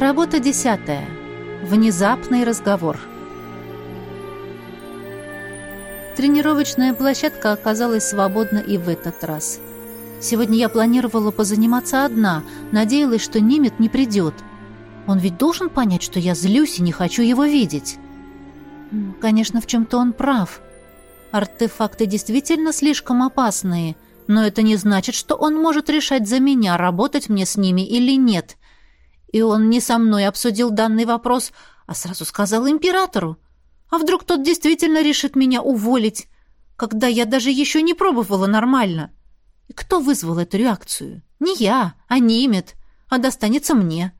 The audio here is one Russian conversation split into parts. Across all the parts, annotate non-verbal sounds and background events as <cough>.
Работа десятая. Внезапный разговор. Тренировочная площадка оказалась свободна и в этот раз. Сегодня я планировала позаниматься одна, надеялась, что Нимет не придет. Он ведь должен понять, что я злюсь и не хочу его видеть. Конечно, в чем-то он прав. Артефакты действительно слишком опасные, но это не значит, что он может решать за меня, работать мне с ними или нет. И он не со мной обсудил данный вопрос, а сразу сказал императору. А вдруг тот действительно решит меня уволить, когда я даже еще не пробовала нормально? И кто вызвал эту реакцию? Не я, а Нимет, а достанется мне.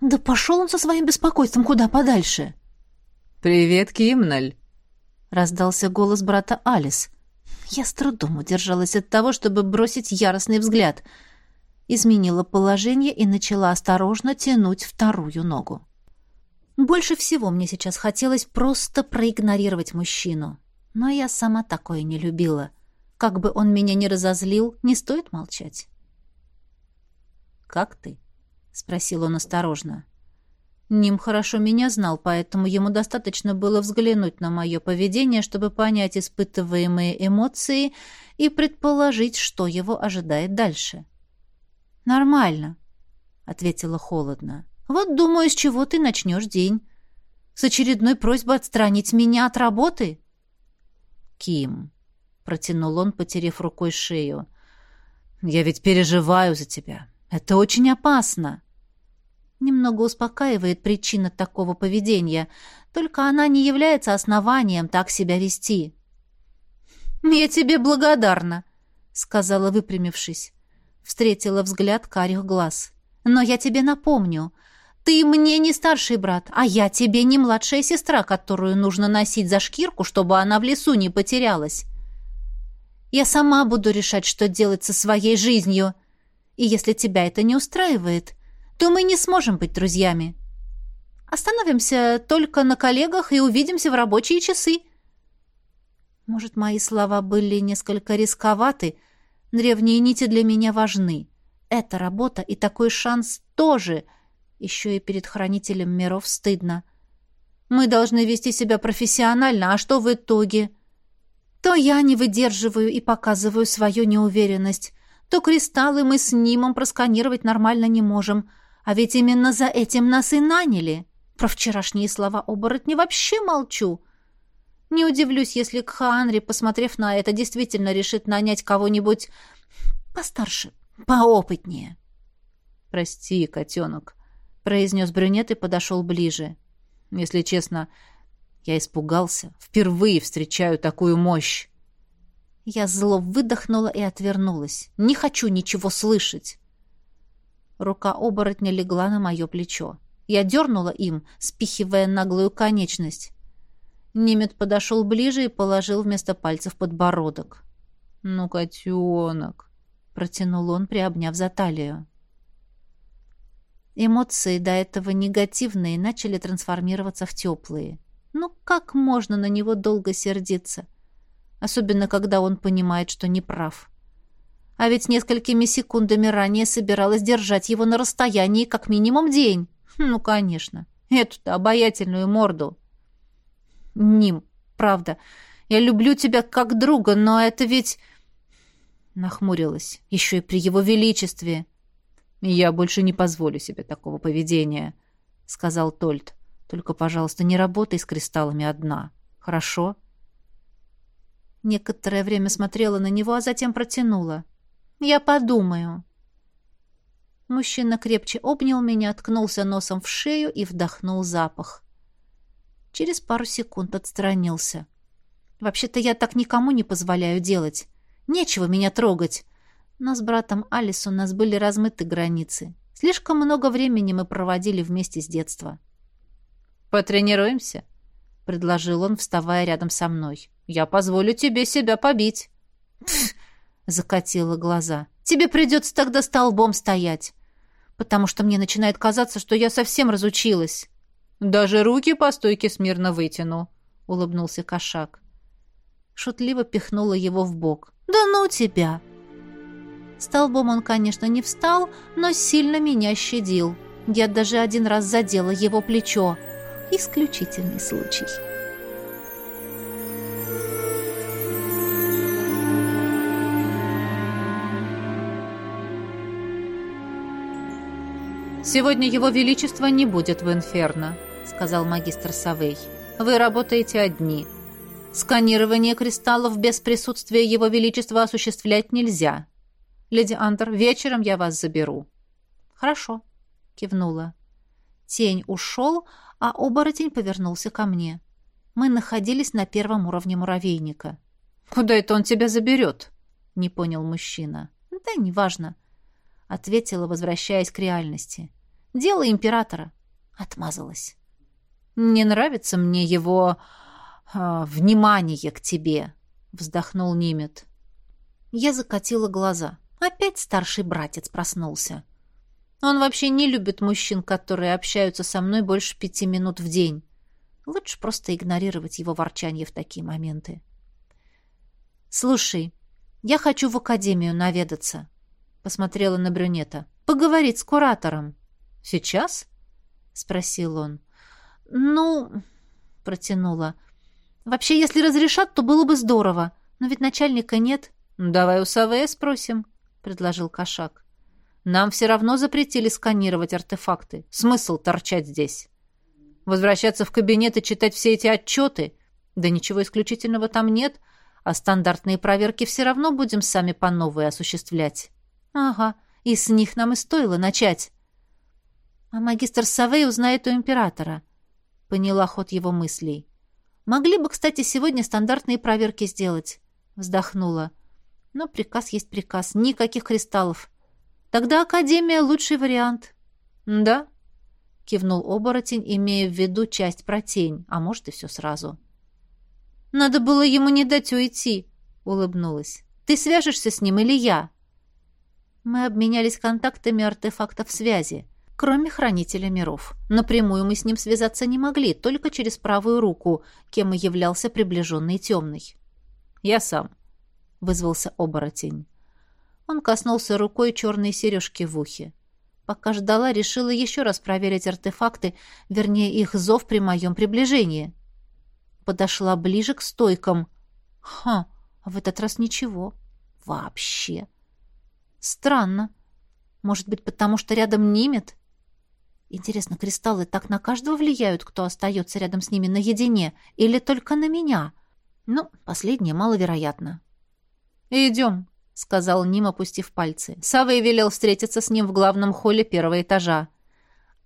Да пошел он со своим беспокойством куда подальше. «Привет, Кимналь!» — раздался голос брата Алис. Я с трудом удержалась от того, чтобы бросить яростный взгляд — изменила положение и начала осторожно тянуть вторую ногу. Больше всего мне сейчас хотелось просто проигнорировать мужчину. Но я сама такое не любила. Как бы он меня ни разозлил, не стоит молчать. «Как ты?» — спросил он осторожно. Ним хорошо меня знал, поэтому ему достаточно было взглянуть на мое поведение, чтобы понять испытываемые эмоции и предположить, что его ожидает дальше. — «Нормально», — ответила холодно. «Вот думаю, с чего ты начнешь день. С очередной просьбой отстранить меня от работы?» «Ким», — протянул он, потерев рукой шею, — «я ведь переживаю за тебя. Это очень опасно». Немного успокаивает причина такого поведения, только она не является основанием так себя вести. «Я тебе благодарна», — сказала, выпрямившись встретила взгляд карих глаз. «Но я тебе напомню, ты мне не старший брат, а я тебе не младшая сестра, которую нужно носить за шкирку, чтобы она в лесу не потерялась. Я сама буду решать, что делать со своей жизнью. И если тебя это не устраивает, то мы не сможем быть друзьями. Остановимся только на коллегах и увидимся в рабочие часы». Может, мои слова были несколько рисковаты, Древние нити для меня важны. Эта работа и такой шанс тоже. Еще и перед хранителем миров стыдно. Мы должны вести себя профессионально, а что в итоге? То я не выдерживаю и показываю свою неуверенность, то кристаллы мы с Нимом просканировать нормально не можем. А ведь именно за этим нас и наняли. Про вчерашние слова оборотни вообще молчу. Не удивлюсь, если Кхаанри, посмотрев на это, действительно решит нанять кого-нибудь постарше, поопытнее. «Прости, котенок», — произнес брюнет и подошел ближе. «Если честно, я испугался. Впервые встречаю такую мощь». Я зло выдохнула и отвернулась. «Не хочу ничего слышать». Рука оборотня легла на мое плечо. Я дернула им, спихивая наглую конечность. Немет подошел ближе и положил вместо пальцев подбородок. «Ну, котенок!» — протянул он, приобняв за талию. Эмоции, до этого негативные, начали трансформироваться в теплые. Ну, как можно на него долго сердиться? Особенно, когда он понимает, что не прав. А ведь несколькими секундами ранее собиралась держать его на расстоянии как минимум день. Ну, конечно. Эту-то обаятельную морду. Ним, правда. Я люблю тебя как друга, но это ведь...» Нахмурилась. «Еще и при его величестве». «Я больше не позволю себе такого поведения», — сказал Тольт. «Только, пожалуйста, не работай с кристаллами одна. Хорошо?» Некоторое время смотрела на него, а затем протянула. «Я подумаю». Мужчина крепче обнял меня, ткнулся носом в шею и вдохнул запах. Через пару секунд отстранился. «Вообще-то я так никому не позволяю делать. Нечего меня трогать. Но с братом Алис у нас были размыты границы. Слишком много времени мы проводили вместе с детства». «Потренируемся?» — предложил он, вставая рядом со мной. «Я позволю тебе себя побить». «Пф!» — закатила глаза. «Тебе придется тогда столбом стоять, потому что мне начинает казаться, что я совсем разучилась». Даже руки по стойке смирно вытяну, улыбнулся кошак. Шутливо пихнула его в бок. Да ну тебя. Столбом он, конечно, не встал, но сильно меня щадил. Я даже один раз задела его плечо. Исключительный случай. «Сегодня Его Величество не будет в Инферно», — сказал магистр Савей. «Вы работаете одни. Сканирование кристаллов без присутствия Его Величества осуществлять нельзя. Леди Антер, вечером я вас заберу». «Хорошо», — кивнула. Тень ушел, а оборотень повернулся ко мне. Мы находились на первом уровне муравейника. «Куда это он тебя заберет?» — не понял мужчина. «Да неважно», — ответила, возвращаясь к реальности. Дело императора. Отмазалась. Не нравится мне его э, внимание к тебе, вздохнул Нимет. Я закатила глаза. Опять старший братец проснулся. Он вообще не любит мужчин, которые общаются со мной больше пяти минут в день. Лучше просто игнорировать его ворчание в такие моменты. «Слушай, я хочу в академию наведаться», — посмотрела на брюнета. «Поговорить с куратором». «Сейчас?» — спросил он. «Ну...» — протянула. «Вообще, если разрешат, то было бы здорово. Но ведь начальника нет». «Давай у Савея спросим», — предложил Кошак. «Нам все равно запретили сканировать артефакты. Смысл торчать здесь? Возвращаться в кабинет и читать все эти отчеты? Да ничего исключительного там нет, а стандартные проверки все равно будем сами по новой осуществлять». «Ага, и с них нам и стоило начать». А магистр Савей узнает у императора. Поняла ход его мыслей. Могли бы, кстати, сегодня стандартные проверки сделать. Вздохнула. Но приказ есть приказ. Никаких кристаллов. Тогда Академия — лучший вариант. Да, кивнул оборотень, имея в виду часть про тень, а может и все сразу. Надо было ему не дать уйти, улыбнулась. Ты свяжешься с ним или я? Мы обменялись контактами артефактов связи кроме Хранителя миров. Напрямую мы с ним связаться не могли, только через правую руку, кем и являлся приближенный темный. «Я сам», — вызвался оборотень. Он коснулся рукой черной сережки в ухе. Пока ждала, решила еще раз проверить артефакты, вернее, их зов при моем приближении. Подошла ближе к стойкам. Ха, в этот раз ничего. Вообще. Странно. Может быть, потому что рядом Нимет? Интересно, кристаллы так на каждого влияют, кто остается рядом с ними наедине, или только на меня? Ну, последнее маловероятно. «Идем», — сказал Ним, опустив пальцы. Савой велел встретиться с ним в главном холле первого этажа.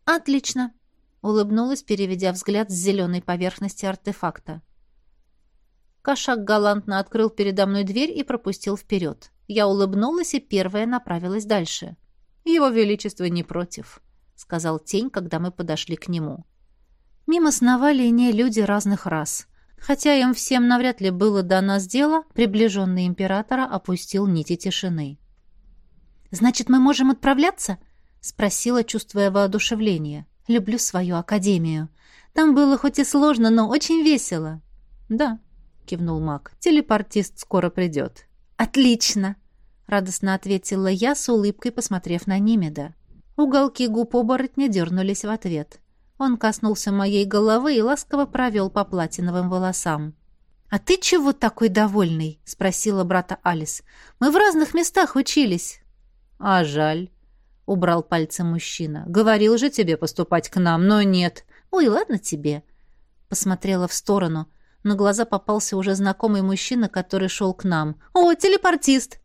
«Отлично», — улыбнулась, переведя взгляд с зеленой поверхности артефакта. Кошак галантно открыл передо мной дверь и пропустил вперед. Я улыбнулась и первая направилась дальше. «Его Величество не против», сказал тень, когда мы подошли к нему. Мимо сновали не люди разных рас. Хотя им всем навряд ли было до нас дело, приближенный императора опустил нити тишины. «Значит, мы можем отправляться?» — спросила, чувствуя воодушевление. «Люблю свою академию. Там было хоть и сложно, но очень весело». «Да», — кивнул маг, — «телепортист скоро придет». «Отлично!» — радостно ответила я, с улыбкой посмотрев на Нимеда. Уголки губ оборотня дернулись в ответ. Он коснулся моей головы и ласково провел по платиновым волосам. «А ты чего такой довольный?» — спросила брата Алис. «Мы в разных местах учились». «А жаль», — убрал пальцы мужчина. «Говорил же тебе поступать к нам, но нет». «Ой, ладно тебе». Посмотрела в сторону. На глаза попался уже знакомый мужчина, который шел к нам. «О, телепортист!»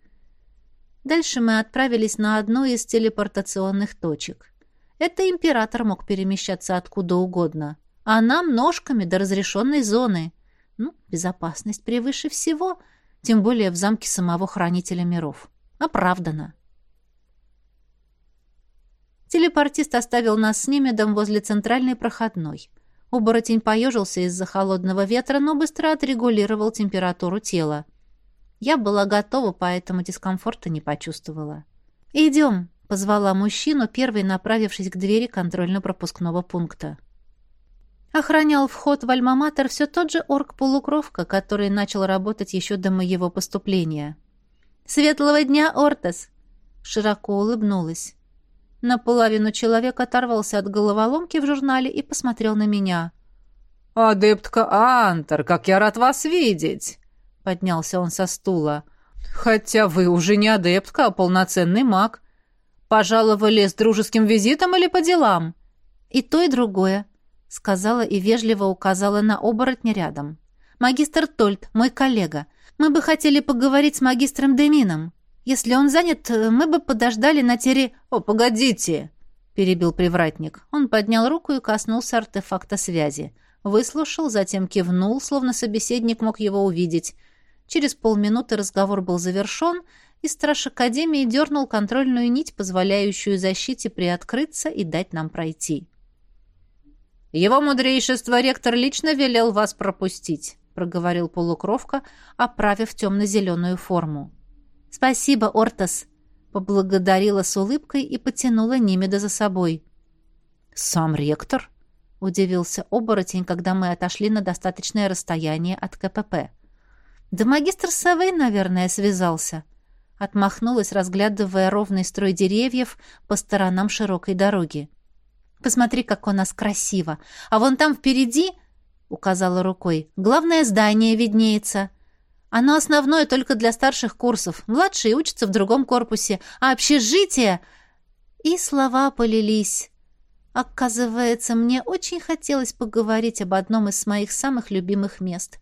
Дальше мы отправились на одну из телепортационных точек. Это император мог перемещаться откуда угодно, а нам ножками до разрешенной зоны. Ну, безопасность превыше всего, тем более в замке самого Хранителя миров. Оправдано. Телепортист оставил нас с Немедом возле центральной проходной. Оборотень поежился из-за холодного ветра, но быстро отрегулировал температуру тела. Я была готова, поэтому дискомфорта не почувствовала. «Идем», — позвала мужчину, первый направившись к двери контрольно-пропускного пункта. Охранял вход в Альма-Матер все тот же орк-полукровка, который начал работать еще до моего поступления. «Светлого дня, Ортес!» Широко улыбнулась. Наполовину человек оторвался от головоломки в журнале и посмотрел на меня. «Адептка Антер, как я рад вас видеть!» Поднялся он со стула. «Хотя вы уже не адептка, а полноценный маг. Пожаловали с дружеским визитом или по делам?» «И то, и другое», — сказала и вежливо указала на оборотня рядом. «Магистр Тольт, мой коллега. Мы бы хотели поговорить с магистром Демином. Если он занят, мы бы подождали на тере...» «О, погодите!» — перебил привратник. Он поднял руку и коснулся артефакта связи. Выслушал, затем кивнул, словно собеседник мог его увидеть. Через полминуты разговор был завершен, и страж Академии дернул контрольную нить, позволяющую защите приоткрыться и дать нам пройти. «Его мудрейшество ректор лично велел вас пропустить», — проговорил полукровка, оправив темно-зеленую форму. «Спасибо, Ортас», — поблагодарила с улыбкой и потянула Нимеда за собой. «Сам ректор?» — удивился оборотень, когда мы отошли на достаточное расстояние от КПП. «Да магистр Савей, наверное, связался», — отмахнулась, разглядывая ровный строй деревьев по сторонам широкой дороги. Посмотри, как у нас красиво. А вон там впереди, — указала рукой, — главное здание виднеется. Оно основное только для старших курсов. Младшие учатся в другом корпусе, а общежитие... И слова полились. Оказывается, мне очень хотелось поговорить об одном из моих самых любимых мест.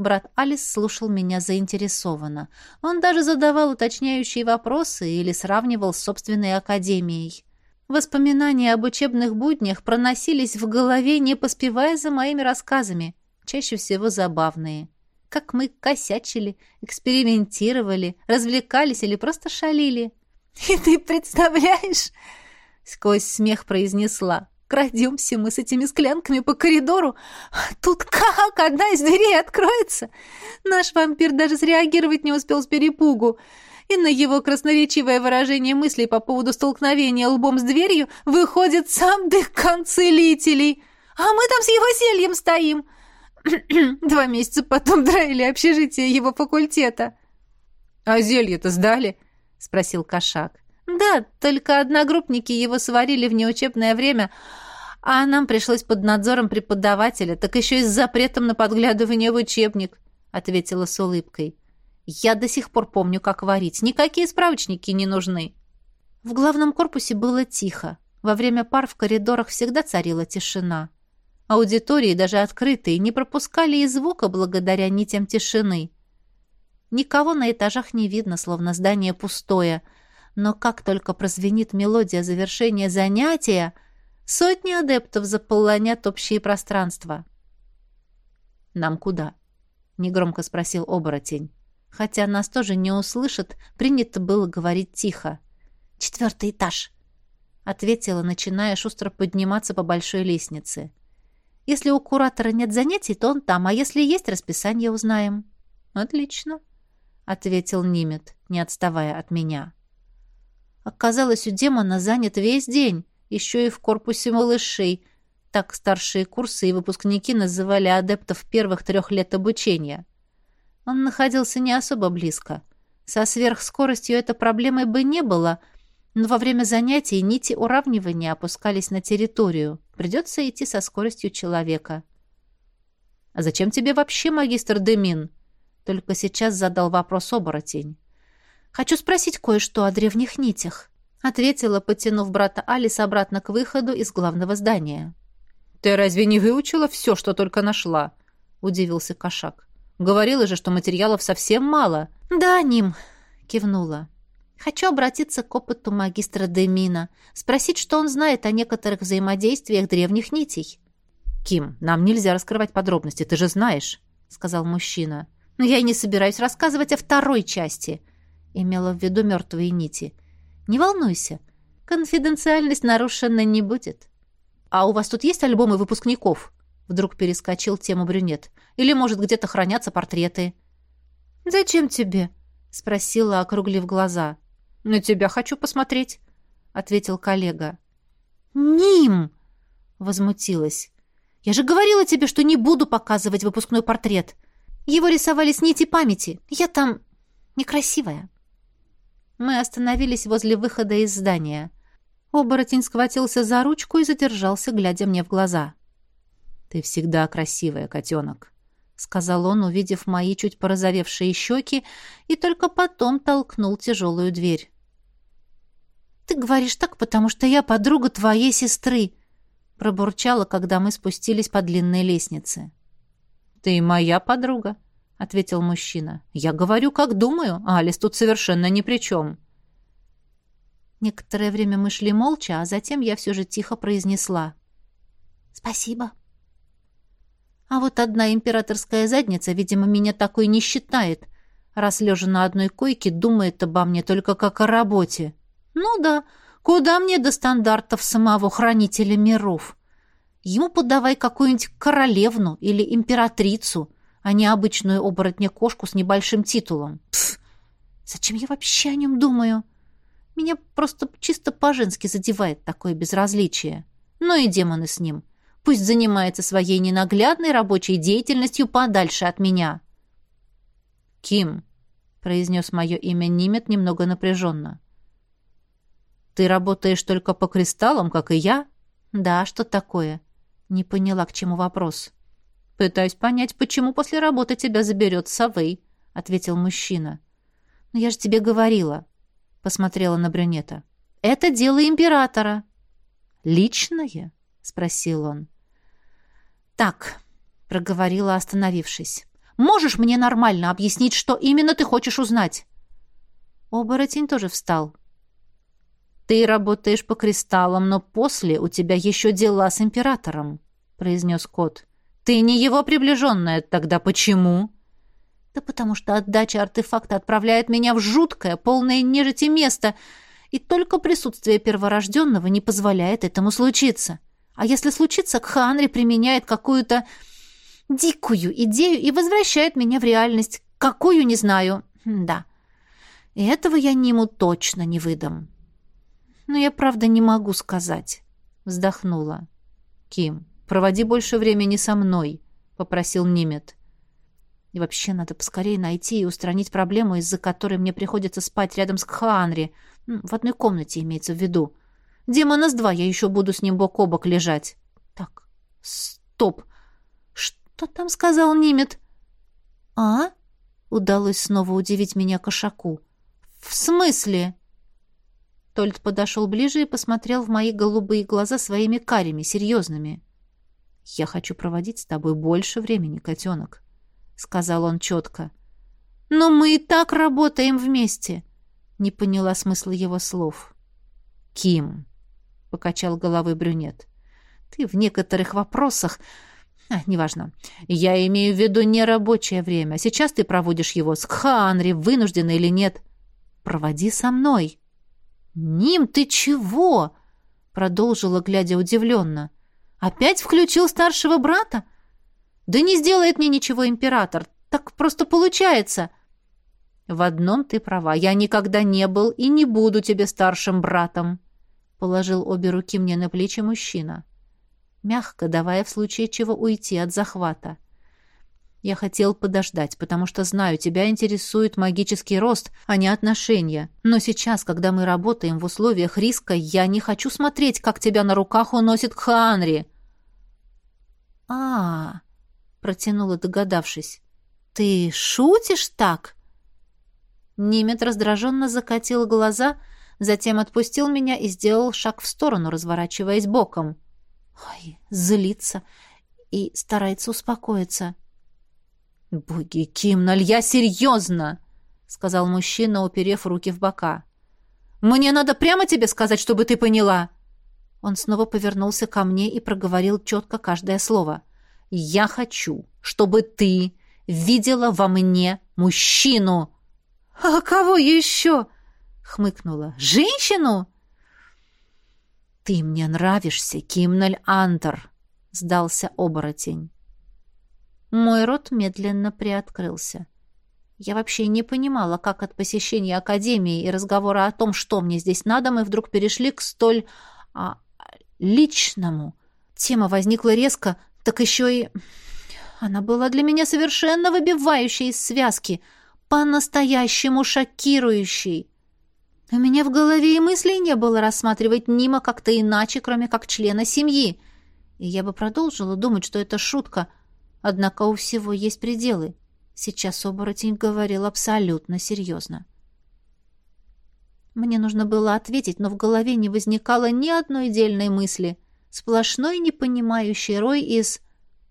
Брат Алис слушал меня заинтересованно. Он даже задавал уточняющие вопросы или сравнивал с собственной академией. Воспоминания об учебных буднях проносились в голове, не поспевая за моими рассказами, чаще всего забавные. Как мы косячили, экспериментировали, развлекались или просто шалили. «И ты представляешь?» — сквозь смех произнесла. «Крадемся мы с этими склянками по коридору. Тут как одна из дверей откроется? Наш вампир даже среагировать не успел с перепугу и на его красноречивое выражение мыслей по поводу столкновения лбом с дверью выходит сам декан целителей. А мы там с его зельем стоим. <clears throat> Два месяца потом драили общежитие его факультета. — А зелье-то сдали? — спросил кошак. — Да, только одногруппники его сварили в неучебное время, а нам пришлось под надзором преподавателя, так еще и с запретом на подглядывание в учебник, — ответила с улыбкой. Я до сих пор помню, как варить. Никакие справочники не нужны. В главном корпусе было тихо. Во время пар в коридорах всегда царила тишина. Аудитории, даже открытые, не пропускали и звука благодаря нитям тишины. Никого на этажах не видно, словно здание пустое. Но как только прозвенит мелодия завершения занятия, сотни адептов заполонят общие пространства. «Нам куда?» — негромко спросил оборотень. Хотя нас тоже не услышат, принято было говорить тихо. «Четвертый этаж», — ответила, начиная шустро подниматься по большой лестнице. «Если у куратора нет занятий, то он там, а если есть, расписание узнаем». «Отлично», — ответил Нимет, не отставая от меня. Оказалось, у демона занят весь день, еще и в корпусе малышей. Так старшие курсы и выпускники называли адептов первых трех лет обучения. Он находился не особо близко. Со сверхскоростью этой проблемой бы не было, но во время занятий нити уравнивания опускались на территорию. Придется идти со скоростью человека. «А зачем тебе вообще магистр Демин?» Только сейчас задал вопрос оборотень. «Хочу спросить кое-что о древних нитях», — ответила, потянув брата Алис обратно к выходу из главного здания. «Ты разве не выучила все, что только нашла?» — удивился кошак. Говорила же, что материалов совсем мало. Да, Ним, кивнула. Хочу обратиться к опыту магистра Демина, спросить, что он знает о некоторых взаимодействиях древних нитей. Ким, нам нельзя раскрывать подробности, ты же знаешь, сказал мужчина. Но я и не собираюсь рассказывать о второй части, имела в виду мертвые нити. Не волнуйся, конфиденциальность нарушена не будет. А у вас тут есть альбомы выпускников? Вдруг перескочил тему брюнет. Или, может, где-то хранятся портреты?» «Зачем тебе?» — спросила, округлив глаза. «На тебя хочу посмотреть», — ответил коллега. «Ним!» — возмутилась. «Я же говорила тебе, что не буду показывать выпускной портрет. Его рисовали с нити памяти. Я там некрасивая». Мы остановились возле выхода из здания. Оборотень схватился за ручку и задержался, глядя мне в глаза. «Ты всегда красивая, котенок», — сказал он, увидев мои чуть порозовевшие щеки, и только потом толкнул тяжелую дверь. «Ты говоришь так, потому что я подруга твоей сестры», — пробурчала, когда мы спустились по длинной лестнице. «Ты моя подруга», — ответил мужчина. «Я говорю, как думаю, а Алис тут совершенно ни при чем». Некоторое время мы шли молча, а затем я все же тихо произнесла. «Спасибо». А вот одна императорская задница, видимо, меня такой не считает, раз лежа на одной койке думает обо мне только как о работе. Ну да, куда мне до стандартов самого хранителя миров? Ему подавай какую-нибудь королевну или императрицу, а не обычную оборотня-кошку с небольшим титулом. Пф, зачем я вообще о нем думаю? Меня просто чисто по-женски задевает такое безразличие. Ну и демоны с ним. Пусть занимается своей ненаглядной рабочей деятельностью подальше от меня. «Ким», — произнес мое имя Нимет немного напряженно. «Ты работаешь только по кристаллам, как и я?» «Да, что такое?» Не поняла, к чему вопрос. «Пытаюсь понять, почему после работы тебя заберет Савей», — ответил мужчина. «Но я же тебе говорила», — посмотрела на брюнета. «Это дело императора». «Личное?» — спросил он. «Так», — проговорила, остановившись. «Можешь мне нормально объяснить, что именно ты хочешь узнать?» Оборотень тоже встал. «Ты работаешь по кристаллам, но после у тебя еще дела с императором», — произнес кот. «Ты не его приближенная, тогда почему?» «Да потому что отдача артефакта отправляет меня в жуткое, полное нежити место, и только присутствие перворожденного не позволяет этому случиться. А если случится, Кханри применяет какую-то дикую идею и возвращает меня в реальность. Какую, не знаю. Да. И этого я ему точно не выдам». Но я, правда, не могу сказать. Вздохнула. Ким, проводи больше времени со мной, попросил Нимет. И вообще надо поскорее найти и устранить проблему, из-за которой мне приходится спать рядом с Кхаанри. В одной комнате имеется в виду. Демона с два, я еще буду с ним бок о бок лежать. Так, стоп. Что там сказал Нимет? А? Удалось снова удивить меня кошаку. В смысле? Тольт подошел ближе и посмотрел в мои голубые глаза своими карими, серьезными. «Я хочу проводить с тобой больше времени, котенок», — сказал он четко. «Но мы и так работаем вместе», — не поняла смысла его слов. «Ким», — покачал головой брюнет, — «ты в некоторых вопросах...» А, неважно. Я имею в виду не рабочее время. Сейчас ты проводишь его с Кханри, вынужденно или нет. Проводи со мной. «Ним, ты чего?» — продолжила, глядя удивленно. «Опять включил старшего брата? Да не сделает мне ничего император. Так просто получается». «В одном ты права. Я никогда не был и не буду тебе старшим братом», — положил обе руки мне на плечи мужчина, мягко давая в случае чего уйти от захвата. Я хотел подождать, потому что знаю, тебя интересует магический рост, а не отношения. Но сейчас, когда мы работаем в условиях риска, я не хочу смотреть, как тебя на руках уносит к Хаанри. А, протянула, догадавшись. Ты шутишь так? Немет раздраженно закатил глаза, затем отпустил меня и сделал шаг в сторону, разворачиваясь боком. Ой, злится и старается успокоиться. «Боги, Кимналь, я серьезно!» — сказал мужчина, уперев руки в бока. «Мне надо прямо тебе сказать, чтобы ты поняла!» Он снова повернулся ко мне и проговорил четко каждое слово. «Я хочу, чтобы ты видела во мне мужчину!» «А кого еще?» — хмыкнула. «Женщину?» «Ты мне нравишься, Кимналь Антер!» — сдался оборотень. Мой рот медленно приоткрылся. Я вообще не понимала, как от посещения академии и разговора о том, что мне здесь надо, мы вдруг перешли к столь а, личному. Тема возникла резко, так еще и... Она была для меня совершенно выбивающей из связки, по-настоящему шокирующей. У меня в голове и мыслей не было рассматривать Нима как-то иначе, кроме как члена семьи. И я бы продолжила думать, что это шутка. Однако у всего есть пределы. Сейчас оборотень говорил абсолютно серьезно. Мне нужно было ответить, но в голове не возникало ни одной дельной мысли. Сплошной непонимающий рой из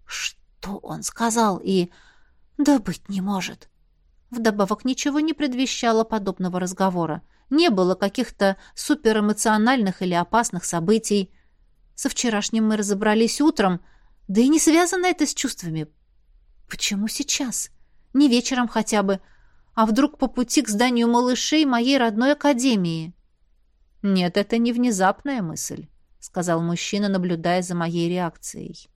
«Что он сказал?» и «Да быть не может». Вдобавок ничего не предвещало подобного разговора. Не было каких-то суперэмоциональных или опасных событий. Со вчерашним мы разобрались утром, да и не связано это с чувствами. Почему сейчас? Не вечером хотя бы, а вдруг по пути к зданию малышей моей родной академии? Нет, это не внезапная мысль, сказал мужчина, наблюдая за моей реакцией.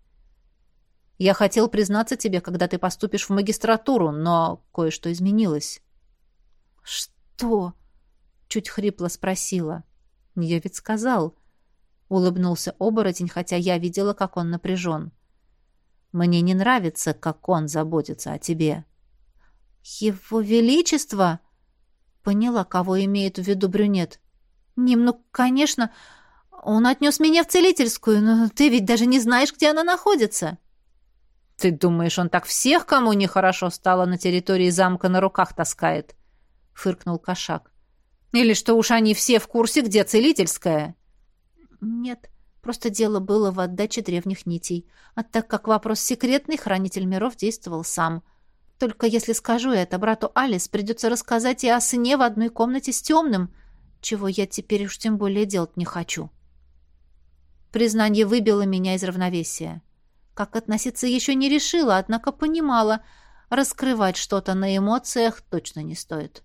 Я хотел признаться тебе, когда ты поступишь в магистратуру, но кое-что изменилось. Что? чуть хрипло спросила. Я ведь сказал, улыбнулся оборотень, хотя я видела, как он напряжен. Мне не нравится, как он заботится о тебе. «Его Величество?» Поняла, кого имеет в виду брюнет. «Ним, ну, конечно, он отнес меня в целительскую, но ты ведь даже не знаешь, где она находится». «Ты думаешь, он так всех, кому нехорошо стало на территории замка, на руках таскает?» — фыркнул кошак. «Или что уж они все в курсе, где целительская?» «Нет, просто дело было в отдаче древних нитей. А так как вопрос секретный, хранитель миров действовал сам». Только если скажу это брату Алис, придется рассказать и о сне в одной комнате с темным, чего я теперь уж тем более делать не хочу. Признание выбило меня из равновесия. Как относиться еще не решила, однако понимала, раскрывать что-то на эмоциях точно не стоит.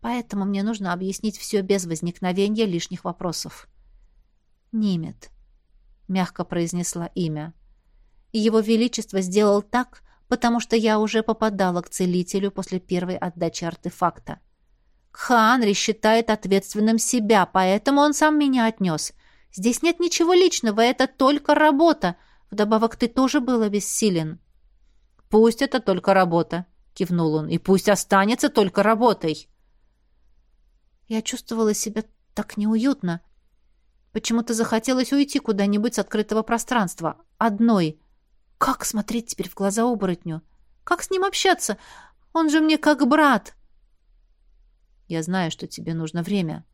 Поэтому мне нужно объяснить все без возникновения лишних вопросов. «Нимет», — мягко произнесла имя. «Его Величество сделал так, потому что я уже попадала к целителю после первой отдачи артефакта. Кхаанри считает ответственным себя, поэтому он сам меня отнес. Здесь нет ничего личного, это только работа. Вдобавок ты тоже был бессилен. Пусть это только работа, кивнул он, и пусть останется только работой. Я чувствовала себя так неуютно. Почему-то захотелось уйти куда-нибудь с открытого пространства, одной — как смотреть теперь в глаза оборотню? Как с ним общаться? Он же мне как брат. Я знаю, что тебе нужно время,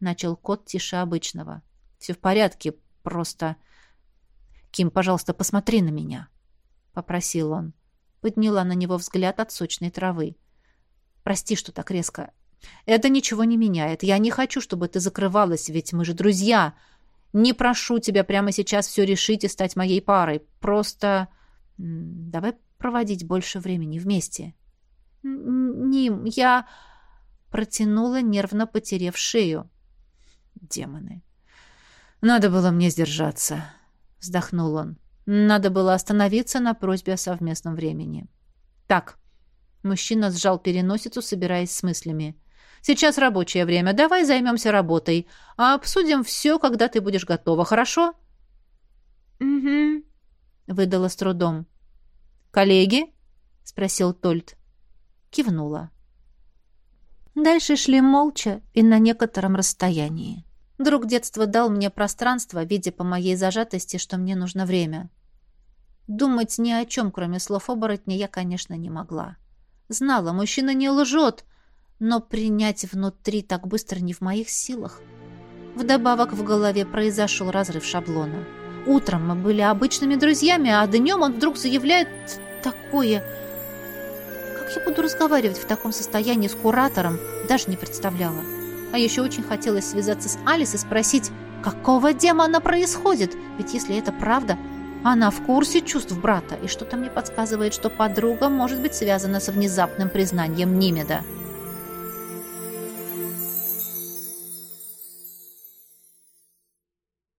начал кот тише обычного. Все в порядке, просто Ким, пожалуйста, посмотри на меня, попросил он. Подняла на него взгляд от сочной травы. Прости, что так резко. Это ничего не меняет. Я не хочу, чтобы ты закрывалась, ведь мы же друзья. Не прошу тебя прямо сейчас все решить и стать моей парой. Просто давай проводить больше времени вместе. Ним, я протянула, нервно потерев шею. Демоны. Надо было мне сдержаться, вздохнул он. Надо было остановиться на просьбе о совместном времени. Так. Мужчина сжал переносицу, собираясь с мыслями. Сейчас рабочее время. Давай займемся работой. А обсудим все, когда ты будешь готова, хорошо?» «Угу», — выдала с трудом. «Коллеги?» — спросил Тольт. Кивнула. Дальше шли молча и на некотором расстоянии. Друг детства дал мне пространство, видя по моей зажатости, что мне нужно время. Думать ни о чем, кроме слов оборотня, я, конечно, не могла. Знала, мужчина не лжет, но принять внутри так быстро не в моих силах. Вдобавок в голове произошел разрыв шаблона. Утром мы были обычными друзьями, а днем он вдруг заявляет такое... Как я буду разговаривать в таком состоянии с куратором, даже не представляла. А еще очень хотелось связаться с Алис и спросить, какого демона происходит? Ведь если это правда, она в курсе чувств брата, и что-то мне подсказывает, что подруга может быть связана со внезапным признанием Нимеда.